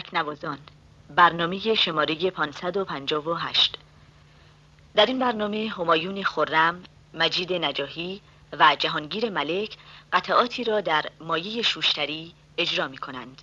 تکنوازان برنامه شماره 558 در این برنامه همایون خورم، مجید نجاهی و جهانگیر ملک قطعاتی را در مایه شوشتری اجرا می کنند.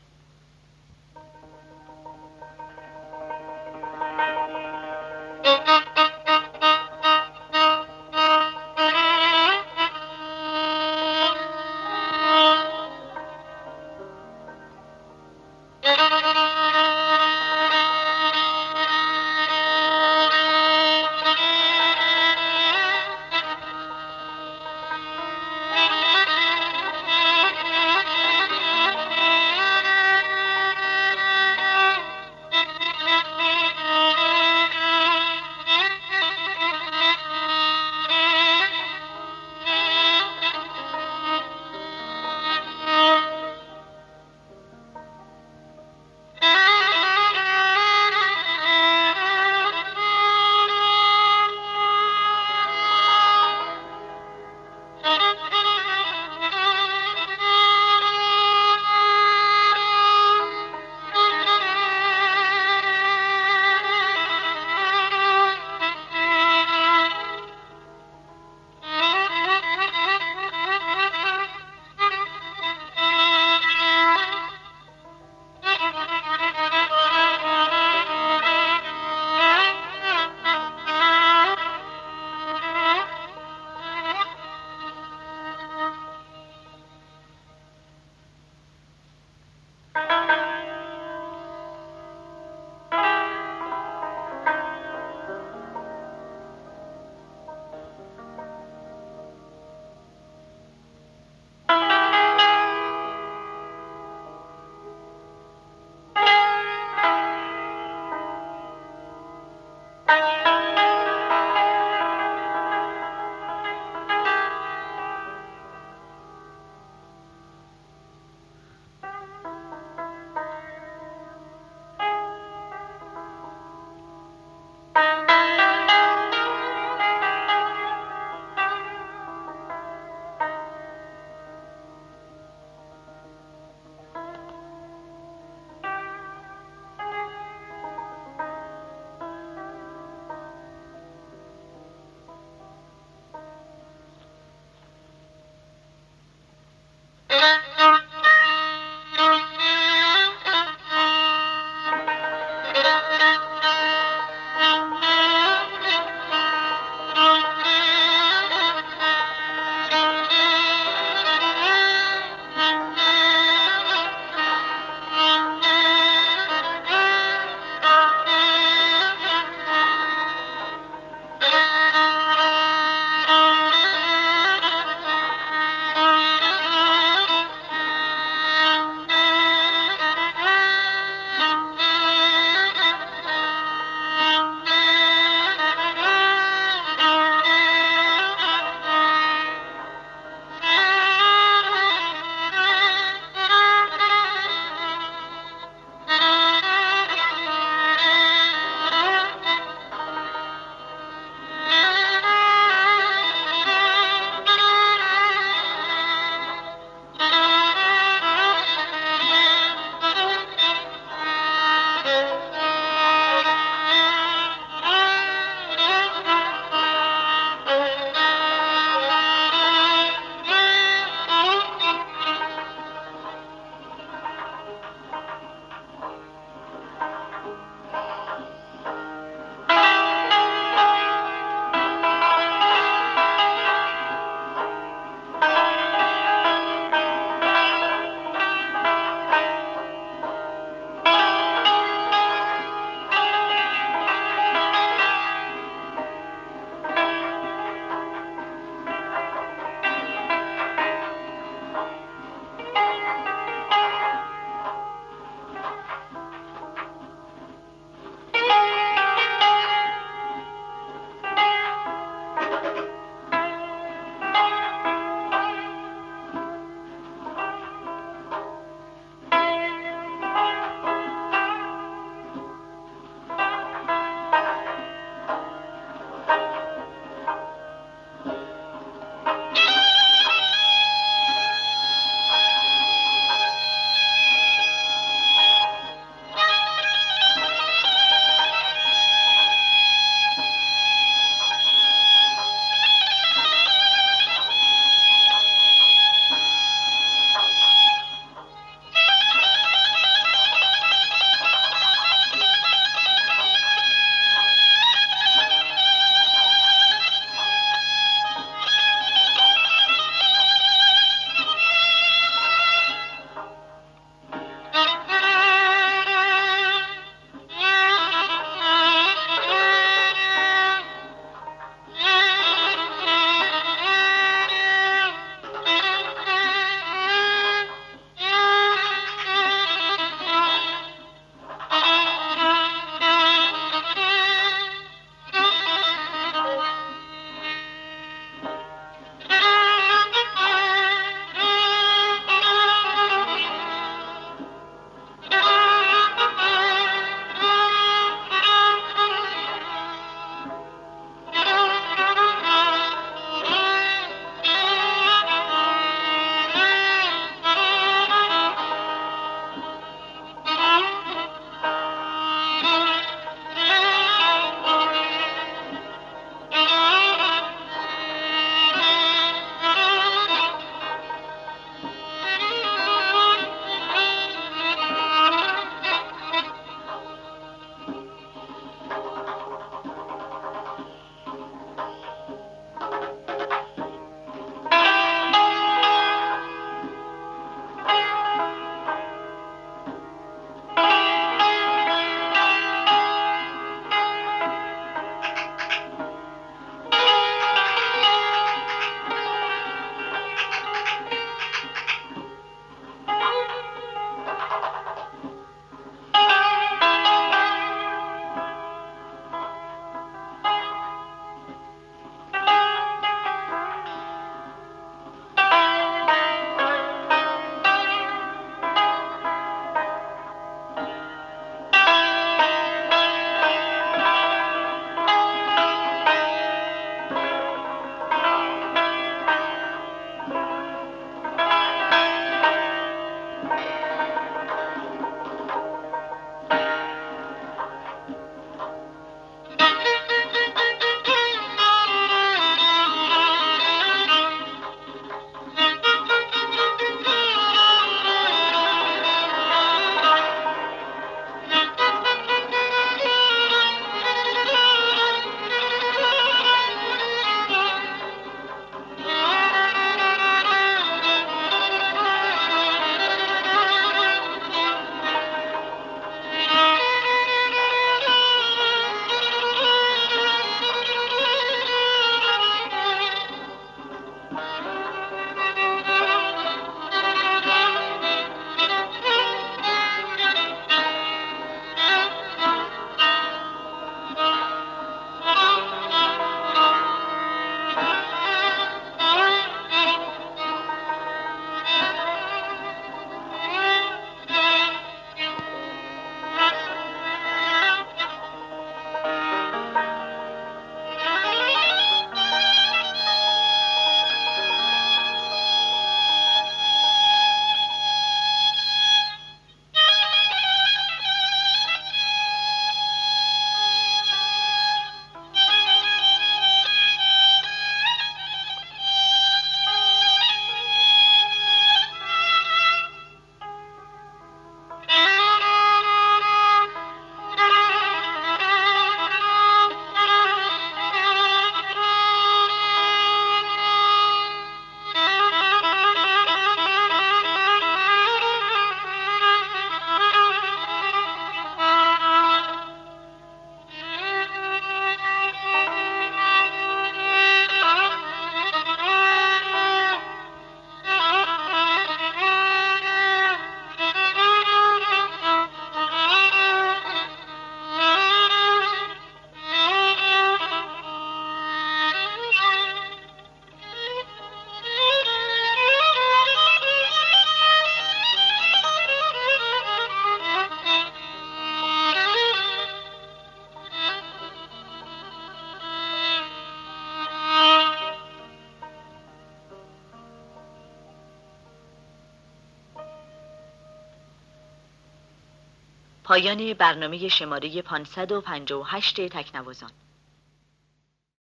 پایان برنامه شماره 558 تکنوازان.